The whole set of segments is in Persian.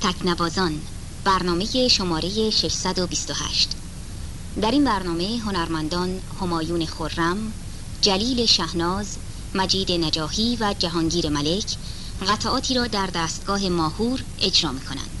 تکنوازان برنامه شماره 628 در این برنامه هنرمندان همایون خرم، جلیل شهناز، مجید نجاهی و جهانگیر ملک قطعاتی را در دستگاه ماهور اجرا می کنند.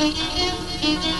Música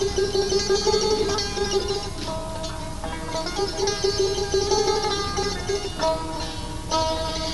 Thank you.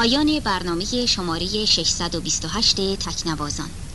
پایان برنامه شماره 628 تکنوازان.